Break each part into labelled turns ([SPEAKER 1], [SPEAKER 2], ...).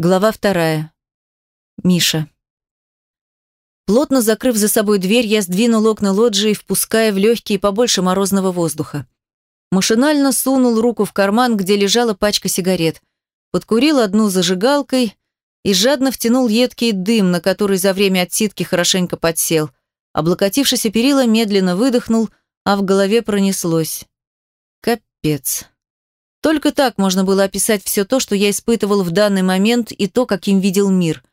[SPEAKER 1] Глава вторая. Миша. Плотно закрыв за собой дверь, я сдвинул окна лоджии, впуская в легкие побольше морозного воздуха. Машинально сунул руку в карман, где лежала пачка сигарет, подкурил одну зажигалкой и жадно втянул едкий дым, на который за время отсидки хорошенько подсел. Облокотившись о перила, медленно выдохнул, а в голове пронеслось. Капец. Только так можно было описать все то, что я испытывал в данный момент и то, каким видел мир.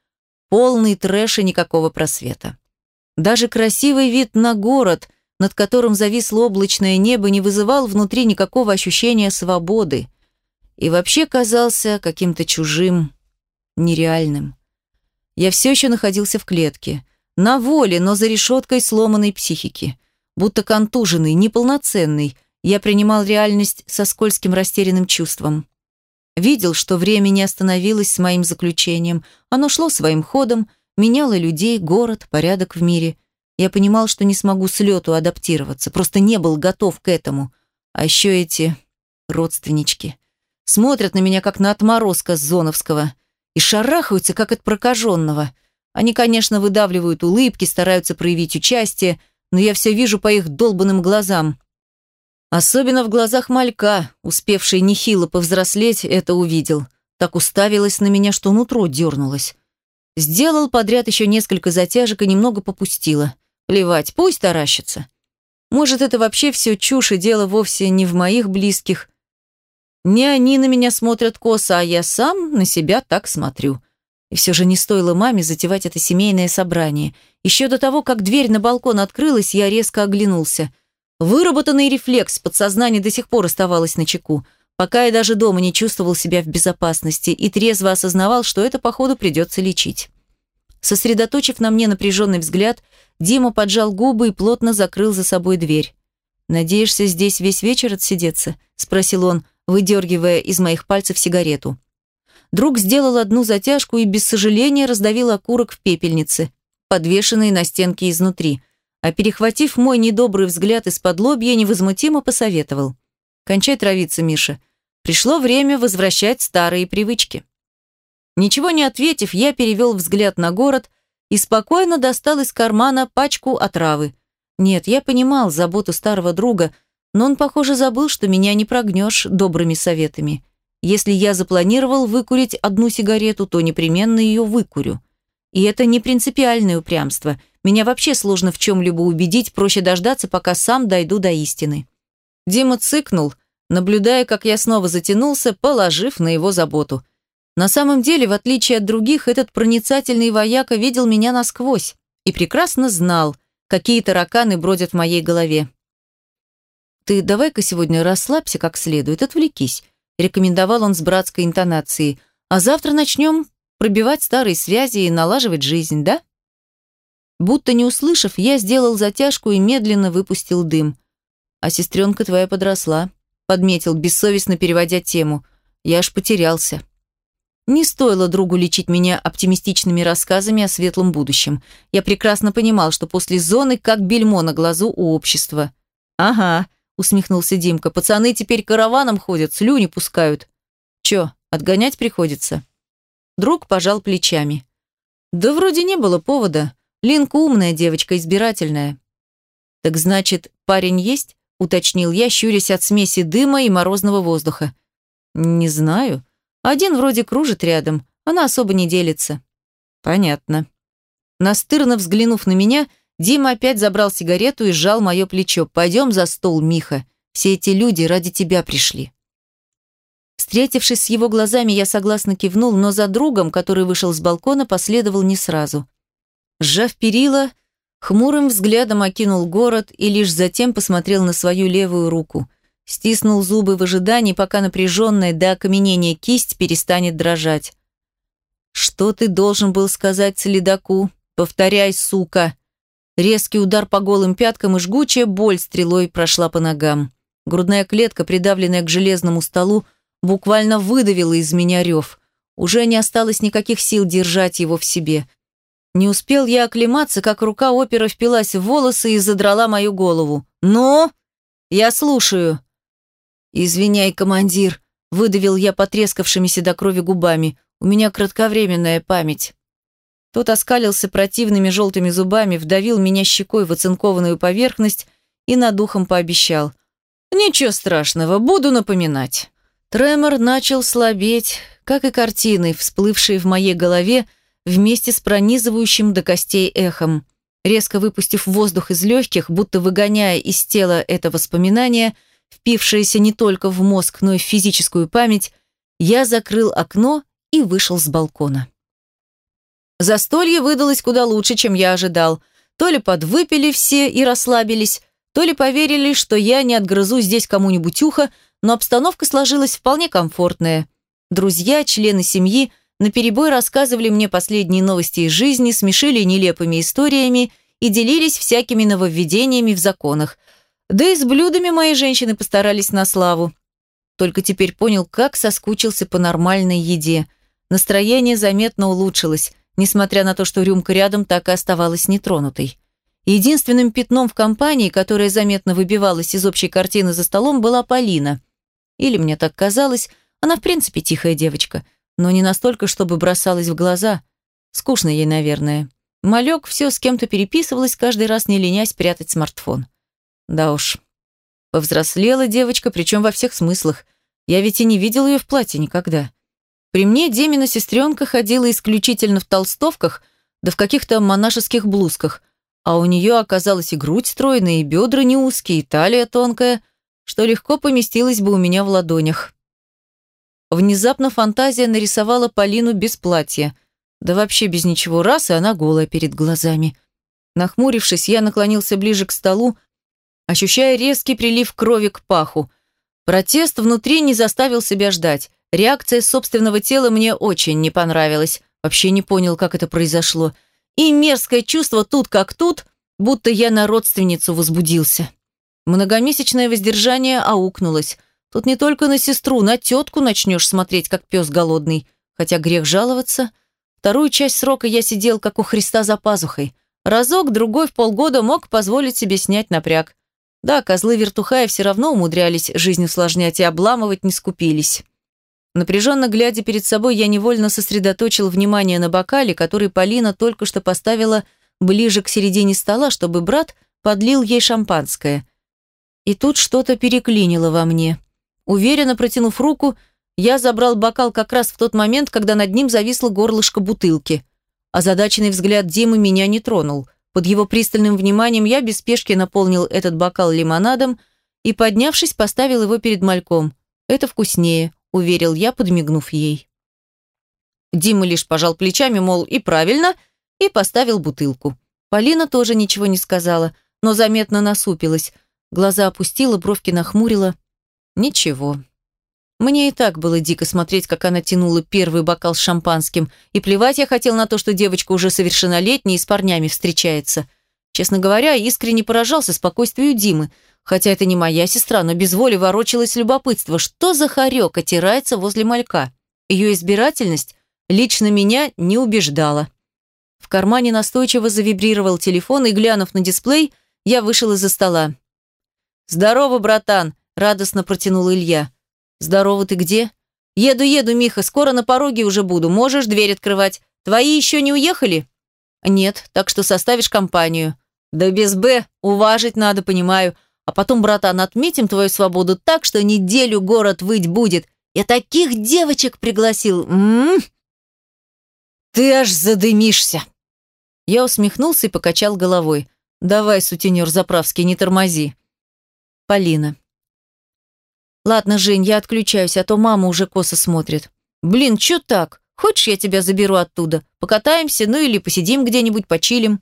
[SPEAKER 1] Полный трэш и никакого просвета. Даже красивый вид на город, над которым зависло облачное небо, не вызывал внутри никакого ощущения свободы. И вообще казался каким-то чужим, нереальным. Я все еще находился в клетке. На воле, но за решеткой сломанной психики. Будто контуженный, неполноценный, я принимал реальность со скользким растерянным чувством. Видел, что время не остановилось с моим заключением. Оно шло своим ходом, меняло людей, город, порядок в мире. Я понимал, что не смогу с лету адаптироваться, просто не был готов к этому. А еще эти родственнички. Смотрят на меня, как на отморозка с Зоновского, и шарахаются, как от прокаженного. Они, конечно, выдавливают улыбки, стараются проявить участие, но я все вижу по их долбанным глазам. Особенно в глазах малька, успевший нехило повзрослеть, это увидел. Так уставилась на меня, что нутро дернулось. Сделал подряд еще несколько затяжек и немного попустила. Плевать, пусть таращится. Может, это вообще все чушь и дело вовсе не в моих близких. Не они на меня смотрят косо, а я сам на себя так смотрю. И все же не стоило маме затевать это семейное собрание. Еще до того, как дверь на балкон открылась, я резко оглянулся – Выработанный рефлекс подсознания до сих пор оставалось на чеку, пока я даже дома не чувствовал себя в безопасности и трезво осознавал, что это, походу, придется лечить. Сосредоточив на мне напряженный взгляд, Дима поджал губы и плотно закрыл за собой дверь. «Надеешься здесь весь вечер отсидеться?» – спросил он, выдергивая из моих пальцев сигарету. Друг сделал одну затяжку и без сожаления раздавил окурок в пепельнице, подвешенной на стенке изнутри – а перехватив мой недобрый взгляд из-под лобья, невозмутимо посоветовал. «Кончай травиться, Миша. Пришло время возвращать старые привычки». Ничего не ответив, я перевел взгляд на город и спокойно достал из кармана пачку отравы. Нет, я понимал заботу старого друга, но он, похоже, забыл, что меня не прогнешь добрыми советами. Если я запланировал выкурить одну сигарету, то непременно ее выкурю. И это не принципиальное упрямство – меня вообще сложно в чем-либо убедить, проще дождаться, пока сам дойду до истины. Дима цыкнул, наблюдая, как я снова затянулся, положив на его заботу. На самом деле, в отличие от других, этот проницательный вояка видел меня насквозь и прекрасно знал, какие тараканы бродят в моей голове. «Ты давай-ка сегодня расслабься как следует, отвлекись», рекомендовал он с братской интонацией. «А завтра начнем пробивать старые связи и налаживать жизнь, да?» Будто не услышав, я сделал затяжку и медленно выпустил дым. «А сестренка твоя подросла», — подметил, бессовестно переводя тему. «Я аж потерялся». Не стоило другу лечить меня оптимистичными рассказами о светлом будущем. Я прекрасно понимал, что после зоны как бельмо на глазу у общества. «Ага», — усмехнулся Димка, — «пацаны теперь караваном ходят, слюни пускают». «Чё, отгонять приходится?» Друг пожал плечами. «Да вроде не было повода. Линка умная девочка, избирательная. Так значит, парень есть? Уточнил я, щурясь от смеси дыма и морозного воздуха. Не знаю. Один вроде кружит рядом, она особо не делится. Понятно. Настырно взглянув на меня, Дима опять забрал сигарету и сжал мое плечо. «Пойдем за стол, Миха. Все эти люди ради тебя пришли». Встретившись с его глазами, я согласно кивнул, но за другом, который вышел с балкона, последовал не сразу. Сжав перила, хмурым взглядом окинул город и лишь затем посмотрел на свою левую руку. Стиснул зубы в ожидании, пока напряженная до окаменения кисть перестанет дрожать. «Что ты должен был сказать следаку? Повторяй, сука!» Резкий удар по голым пяткам и жгучая боль стрелой прошла по ногам. Грудная клетка, придавленная к железному столу, буквально выдавила из меня рев. Уже не осталось никаких сил держать его в себе. Не успел я оклематься, как рука опера впилась в волосы и задрала мою голову. «Ну?» «Я слушаю». «Извиняй, командир», — выдавил я потрескавшимися до крови губами. «У меня кратковременная память». Тот оскалился противными желтыми зубами, вдавил меня щекой в оцинкованную поверхность и над ухом пообещал. «Ничего страшного, буду напоминать». Тремор начал слабеть, как и картины, всплывшие в моей голове вместе с пронизывающим до костей эхом. Резко выпустив воздух из легких, будто выгоняя из тела это воспоминание, впившееся не только в мозг, но и в физическую память, я закрыл окно и вышел с балкона. Застолье выдалось куда лучше, чем я ожидал. То ли подвыпили все и расслабились, то ли поверили, что я не отгрызу здесь кому-нибудь ухо, но обстановка сложилась вполне комфортная. Друзья, члены семьи наперебой рассказывали мне последние новости из жизни, смешили нелепыми историями и делились всякими нововведениями в законах. Да и с блюдами мои женщины постарались на славу. Только теперь понял, как соскучился по нормальной еде. Настроение заметно улучшилось, несмотря на то, что рюмка рядом так и оставалась нетронутой. Единственным пятном в компании, которое заметно выбивалось из общей картины за столом, была Полина. Или мне так казалось, она в принципе тихая девочка, но не настолько, чтобы бросалась в глаза. Скучно ей, наверное. Малек все с кем-то переписывалась, каждый раз не ленясь прятать смартфон. Да уж. Повзрослела девочка, причем во всех смыслах. Я ведь и не видел ее в платье никогда. При мне Демина сестренка ходила исключительно в толстовках, да в каких-то монашеских блузках, а у нее оказалась и грудь стройная, и бедра не узкие, и талия тонкая, что легко поместилось бы у меня в ладонях. Внезапно фантазия нарисовала Полину без платья, да вообще без ничего раз, и она голая перед глазами. Нахмурившись, я наклонился ближе к столу, ощущая резкий прилив крови к паху. Протест внутри не заставил себя ждать. Реакция собственного тела мне очень не понравилась. Вообще не понял, как это произошло. И мерзкое чувство тут как тут, будто я на родственницу возбудился. Многомесячное воздержание аукнулось. Тут не только на сестру, на тетку начнешь смотреть, как пес голодный. Хотя грех жаловаться. Вторую часть срока я сидел, как у Христа за пазухой. Разок, другой в полгода мог позволить себе снять напряг. Да, козлы вертухая все равно умудрялись жизнь усложнять и обламывать не скупились. Напряженно глядя перед собой, я невольно сосредоточил внимание на бокале, который Полина только что поставила ближе к середине стола, чтобы брат подлил ей шампанское. И тут что-то переклинило во мне. Уверенно протянув руку, я забрал бокал как раз в тот момент, когда над ним зависло горлышко бутылки. Озадаченный взгляд Димы меня не тронул – под его пристальным вниманием я без спешки наполнил этот бокал лимонадом и, поднявшись, поставил его перед мальком. «Это вкуснее», — уверил я, подмигнув ей. Дима лишь пожал плечами, мол, и правильно, и поставил бутылку. Полина тоже ничего не сказала, но заметно насупилась. Глаза опустила, бровки нахмурила. Ничего. Мне и так было дико смотреть, как она тянула первый бокал с шампанским, и плевать я хотел на то, что девочка уже совершеннолетняя и с парнями встречается. Честно говоря, искренне поражался спокойствию Димы, хотя это не моя сестра, но без воли ворочалось любопытство, что за хорек отирается возле малька. Ее избирательность лично меня не убеждала. В кармане настойчиво завибрировал телефон, и, глянув на дисплей, я вышел из-за стола. «Здорово, братан!» – радостно протянул Илья. «Здорово, ты где?» «Еду, еду, Миха, скоро на пороге уже буду. Можешь дверь открывать. Твои еще не уехали?» «Нет, так что составишь компанию». «Да без «Б», уважить надо, понимаю. А потом, братан, отметим твою свободу так, что неделю город выть будет. Я таких девочек пригласил. М -м -м. Ты аж задымишься. Я усмехнулся и покачал головой. Давай, сутенер заправский, не тормози. Полина. «Ладно, Жень, я отключаюсь, а то мама уже косо смотрит». «Блин, чё так? Хочешь, я тебя заберу оттуда? Покатаемся, ну или посидим где-нибудь, почилим?»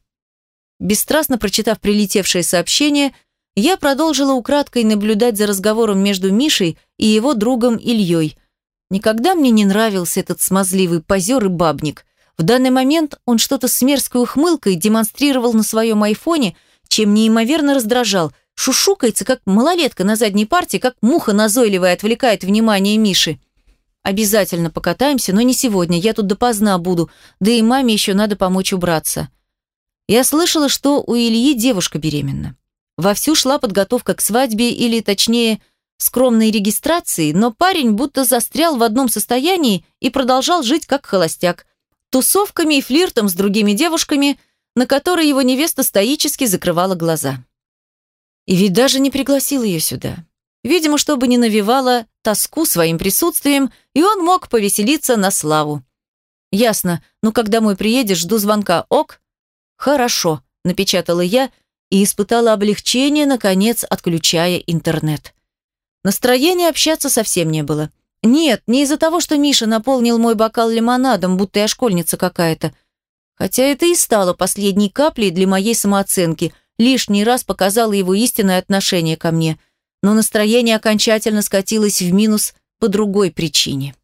[SPEAKER 1] Бесстрастно прочитав прилетевшее сообщение, я продолжила украдкой наблюдать за разговором между Мишей и его другом Ильей. Никогда мне не нравился этот смазливый позер и бабник. В данный момент он что-то с мерзкой ухмылкой демонстрировал на своем айфоне, чем неимоверно раздражал – Шушукается, как малолетка на задней парте, как муха назойливая отвлекает внимание Миши. Обязательно покатаемся, но не сегодня, я тут допоздна буду, да и маме еще надо помочь убраться. Я слышала, что у Ильи девушка беременна. Вовсю шла подготовка к свадьбе, или, точнее, скромной регистрации, но парень будто застрял в одном состоянии и продолжал жить как холостяк, тусовками и флиртом с другими девушками, на которые его невеста стоически закрывала глаза. И ведь даже не пригласил ее сюда. Видимо, чтобы не навевала тоску своим присутствием, и он мог повеселиться на славу. «Ясно. Ну, когда домой приедешь, жду звонка. Ок?» «Хорошо», — напечатала я и испытала облегчение, наконец, отключая интернет. Настроения общаться совсем не было. Нет, не из-за того, что Миша наполнил мой бокал лимонадом, будто я школьница какая-то. Хотя это и стало последней каплей для моей самооценки, лишний раз показало его истинное отношение ко мне. Но настроение окончательно скатилось в минус по другой причине.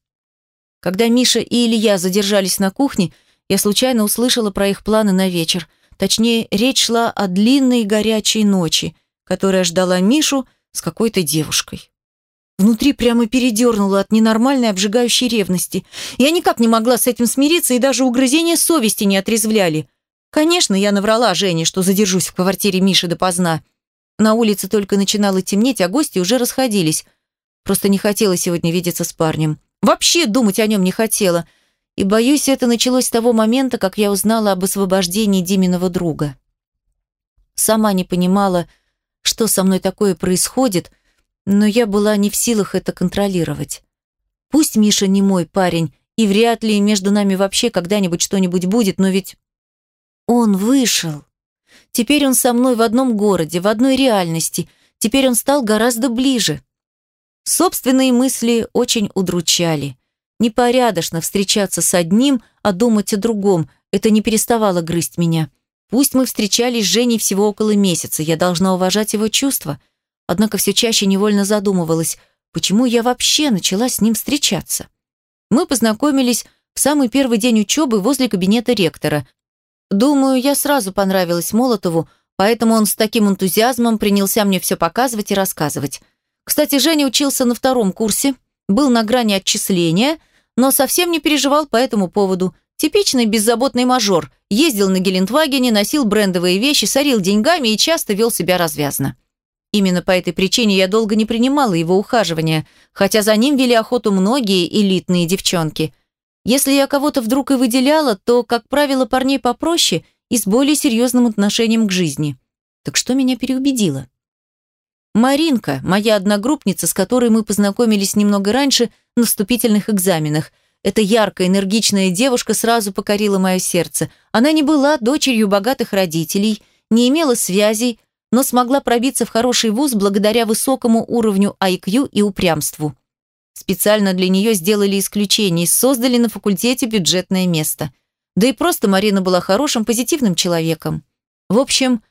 [SPEAKER 1] Когда Миша и Илья задержались на кухне, я случайно услышала про их планы на вечер. Точнее, речь шла о длинной горячей ночи, которая ждала Мишу с какой-то девушкой. Внутри прямо передернуло от ненормальной обжигающей ревности. Я никак не могла с этим смириться, и даже угрызения совести не отрезвляли. Конечно, я наврала Жене, что задержусь в квартире Миши допоздна. На улице только начинало темнеть, а гости уже расходились. Просто не хотела сегодня видеться с парнем. Вообще думать о нем не хотела. И, боюсь, это началось с того момента, как я узнала об освобождении Диминого друга. Сама не понимала, что со мной такое происходит, но я была не в силах это контролировать. Пусть Миша не мой парень, и вряд ли между нами вообще когда-нибудь что-нибудь будет, но ведь он вышел. Теперь он со мной в одном городе, в одной реальности. Теперь он стал гораздо ближе. Собственные мысли очень удручали. Непорядочно встречаться с одним, а думать о другом. Это не переставало грызть меня. Пусть мы встречались с Женей всего около месяца, я должна уважать его чувства. Однако все чаще невольно задумывалась, почему я вообще начала с ним встречаться. Мы познакомились в самый первый день учебы возле кабинета ректора. Думаю, я сразу понравилась Молотову, поэтому он с таким энтузиазмом принялся мне все показывать и рассказывать. Кстати, Женя учился на втором курсе, был на грани отчисления, но совсем не переживал по этому поводу. Типичный беззаботный мажор, ездил на Гелендвагене, носил брендовые вещи, сорил деньгами и часто вел себя развязно. Именно по этой причине я долго не принимала его ухаживания, хотя за ним вели охоту многие элитные девчонки. Если я кого-то вдруг и выделяла, то, как правило, парней попроще и с более серьезным отношением к жизни. Так что меня переубедило? Маринка, моя одногруппница, с которой мы познакомились немного раньше на вступительных экзаменах. Эта яркая, энергичная девушка сразу покорила мое сердце. Она не была дочерью богатых родителей, не имела связей, но смогла пробиться в хороший вуз благодаря высокому уровню IQ и упрямству. Специально для нее сделали исключение и создали на факультете бюджетное место. Да и просто Марина была хорошим, позитивным человеком. В общем,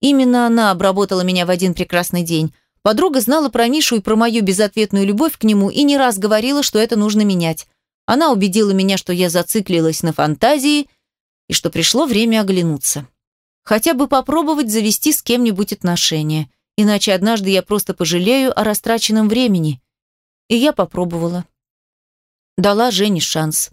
[SPEAKER 1] именно она обработала меня в один прекрасный день. Подруга знала про Мишу и про мою безответную любовь к нему и не раз говорила, что это нужно менять. Она убедила меня, что я зациклилась на фантазии и что пришло время оглянуться. Хотя бы попробовать завести с кем-нибудь отношения. Иначе однажды я просто пожалею о растраченном времени. И я попробовала. Дала Жене шанс.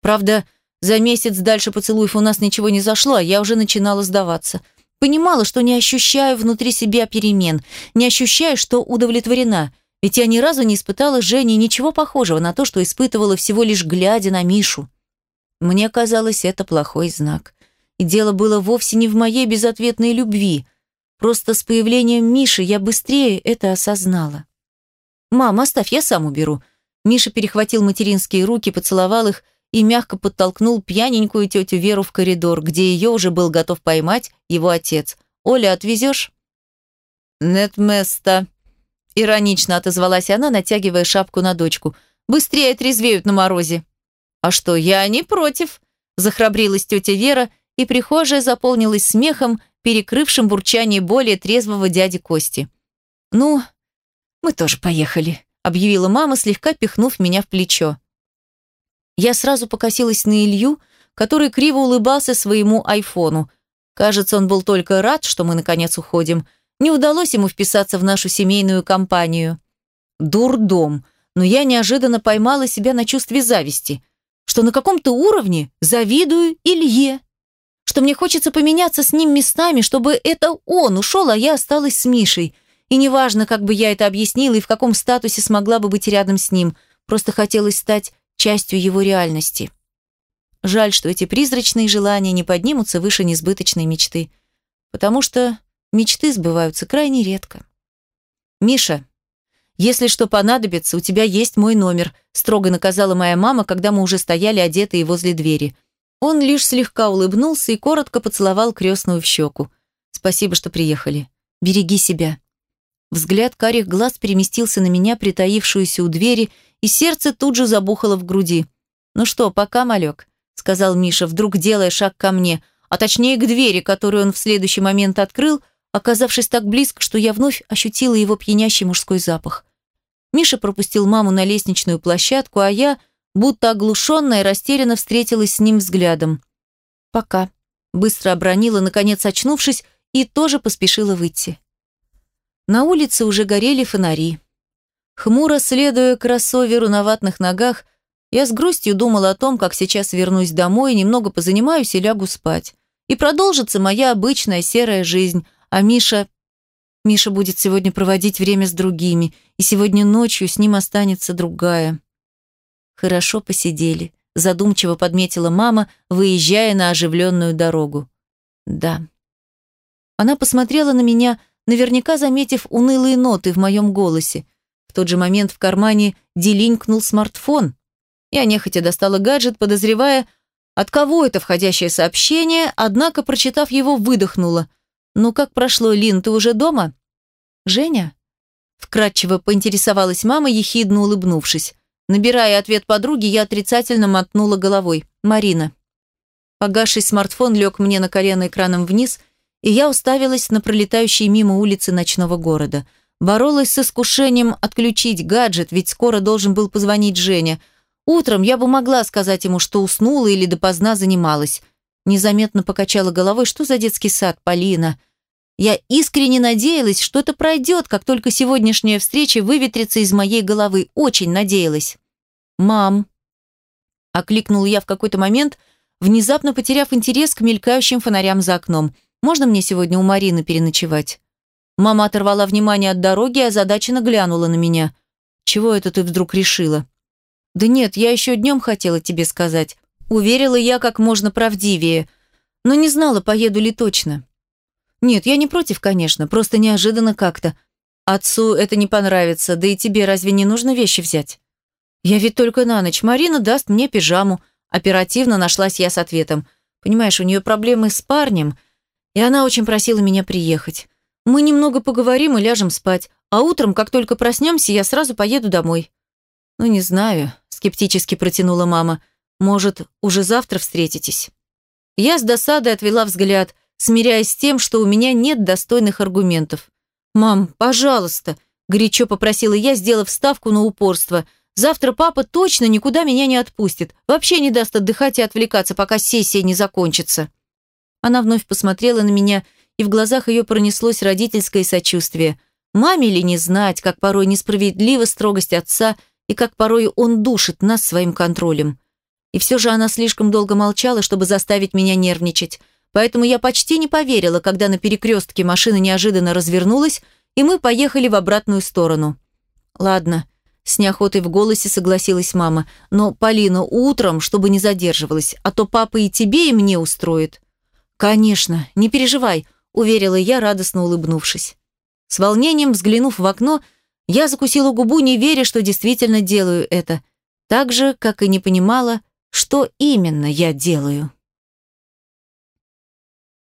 [SPEAKER 1] Правда, за месяц дальше поцелуев у нас ничего не зашло, а я уже начинала сдаваться. Понимала, что не ощущаю внутри себя перемен, не ощущаю, что удовлетворена. Ведь я ни разу не испытала Жене ничего похожего на то, что испытывала всего лишь глядя на Мишу. Мне казалось, это плохой знак. И дело было вовсе не в моей безответной любви. Просто с появлением Миши я быстрее это осознала. «Мам, оставь, я сам уберу». Миша перехватил материнские руки, поцеловал их и мягко подтолкнул пьяненькую тетю Веру в коридор, где ее уже был готов поймать его отец. «Оля, отвезешь?» «Нет места», — иронично отозвалась она, натягивая шапку на дочку. «Быстрее трезвеют на морозе». «А что, я не против», — захрабрилась тетя Вера и прихожая заполнилась смехом, перекрывшим бурчание более трезвого дяди Кости. «Ну, мы тоже поехали», — объявила мама, слегка пихнув меня в плечо. Я сразу покосилась на Илью, который криво улыбался своему айфону. Кажется, он был только рад, что мы наконец уходим. Не удалось ему вписаться в нашу семейную компанию. Дурдом. Но я неожиданно поймала себя на чувстве зависти, что на каком-то уровне завидую Илье что мне хочется поменяться с ним местами, чтобы это он ушел, а я осталась с Мишей. И неважно, как бы я это объяснила и в каком статусе смогла бы быть рядом с ним, просто хотелось стать частью его реальности. Жаль, что эти призрачные желания не поднимутся выше несбыточной мечты, потому что мечты сбываются крайне редко. «Миша, если что понадобится, у тебя есть мой номер», строго наказала моя мама, когда мы уже стояли одетые возле двери. Он лишь слегка улыбнулся и коротко поцеловал крестную в щеку. «Спасибо, что приехали. Береги себя». Взгляд карих глаз переместился на меня, притаившуюся у двери, и сердце тут же забухало в груди. «Ну что, пока, малек», — сказал Миша, вдруг делая шаг ко мне, а точнее к двери, которую он в следующий момент открыл, оказавшись так близко, что я вновь ощутила его пьянящий мужской запах. Миша пропустил маму на лестничную площадку, а я, будто оглушенная, растерянно встретилась с ним взглядом. «Пока», — быстро обронила, наконец очнувшись, и тоже поспешила выйти. На улице уже горели фонари. Хмуро следуя кроссоверу на ватных ногах, я с грустью думала о том, как сейчас вернусь домой, немного позанимаюсь и лягу спать. И продолжится моя обычная серая жизнь, а Миша... Миша будет сегодня проводить время с другими, и сегодня ночью с ним останется другая. Хорошо посидели, задумчиво подметила мама, выезжая на оживленную дорогу. Да. Она посмотрела на меня, наверняка заметив унылые ноты в моем голосе. В тот же момент в кармане делинкнул смартфон. Я нехотя достала гаджет, подозревая, от кого это входящее сообщение, однако, прочитав его, выдохнула. «Ну как прошло, Лин, ты уже дома?» «Женя?» Вкратчиво поинтересовалась мама, ехидно улыбнувшись. Набирая ответ подруги, я отрицательно мотнула головой. «Марина». Погасший смартфон лег мне на колено экраном вниз – и я уставилась на пролетающие мимо улицы ночного города. Боролась с искушением отключить гаджет, ведь скоро должен был позвонить Женя. Утром я бы могла сказать ему, что уснула или допоздна занималась. Незаметно покачала головой, что за детский сад, Полина. Я искренне надеялась, что это пройдет, как только сегодняшняя встреча выветрится из моей головы. Очень надеялась. «Мам!» Окликнул я в какой-то момент, внезапно потеряв интерес к мелькающим фонарям за окном – можно мне сегодня у Марины переночевать?» Мама оторвала внимание от дороги и озадаченно глянула на меня. «Чего это ты вдруг решила?» «Да нет, я еще днем хотела тебе сказать. Уверила я как можно правдивее, но не знала, поеду ли точно». «Нет, я не против, конечно, просто неожиданно как-то. Отцу это не понравится, да и тебе разве не нужно вещи взять?» «Я ведь только на ночь. Марина даст мне пижаму». Оперативно нашлась я с ответом. «Понимаешь, у нее проблемы с парнем, и она очень просила меня приехать. Мы немного поговорим и ляжем спать, а утром, как только проснемся, я сразу поеду домой». «Ну, не знаю», – скептически протянула мама. «Может, уже завтра встретитесь?» Я с досадой отвела взгляд, смиряясь с тем, что у меня нет достойных аргументов. «Мам, пожалуйста», – горячо попросила я, сделав ставку на упорство. «Завтра папа точно никуда меня не отпустит, вообще не даст отдыхать и отвлекаться, пока сессия не закончится». Она вновь посмотрела на меня, и в глазах ее пронеслось родительское сочувствие. Маме ли не знать, как порой несправедлива строгость отца и как порой он душит нас своим контролем. И все же она слишком долго молчала, чтобы заставить меня нервничать. Поэтому я почти не поверила, когда на перекрестке машина неожиданно развернулась, и мы поехали в обратную сторону. «Ладно», — с неохотой в голосе согласилась мама, «но, Полина, утром, чтобы не задерживалась, а то папа и тебе, и мне устроит». «Конечно, не переживай», – уверила я, радостно улыбнувшись. С волнением взглянув в окно, я закусила губу, не веря, что действительно делаю это, так же, как и не понимала, что именно я делаю.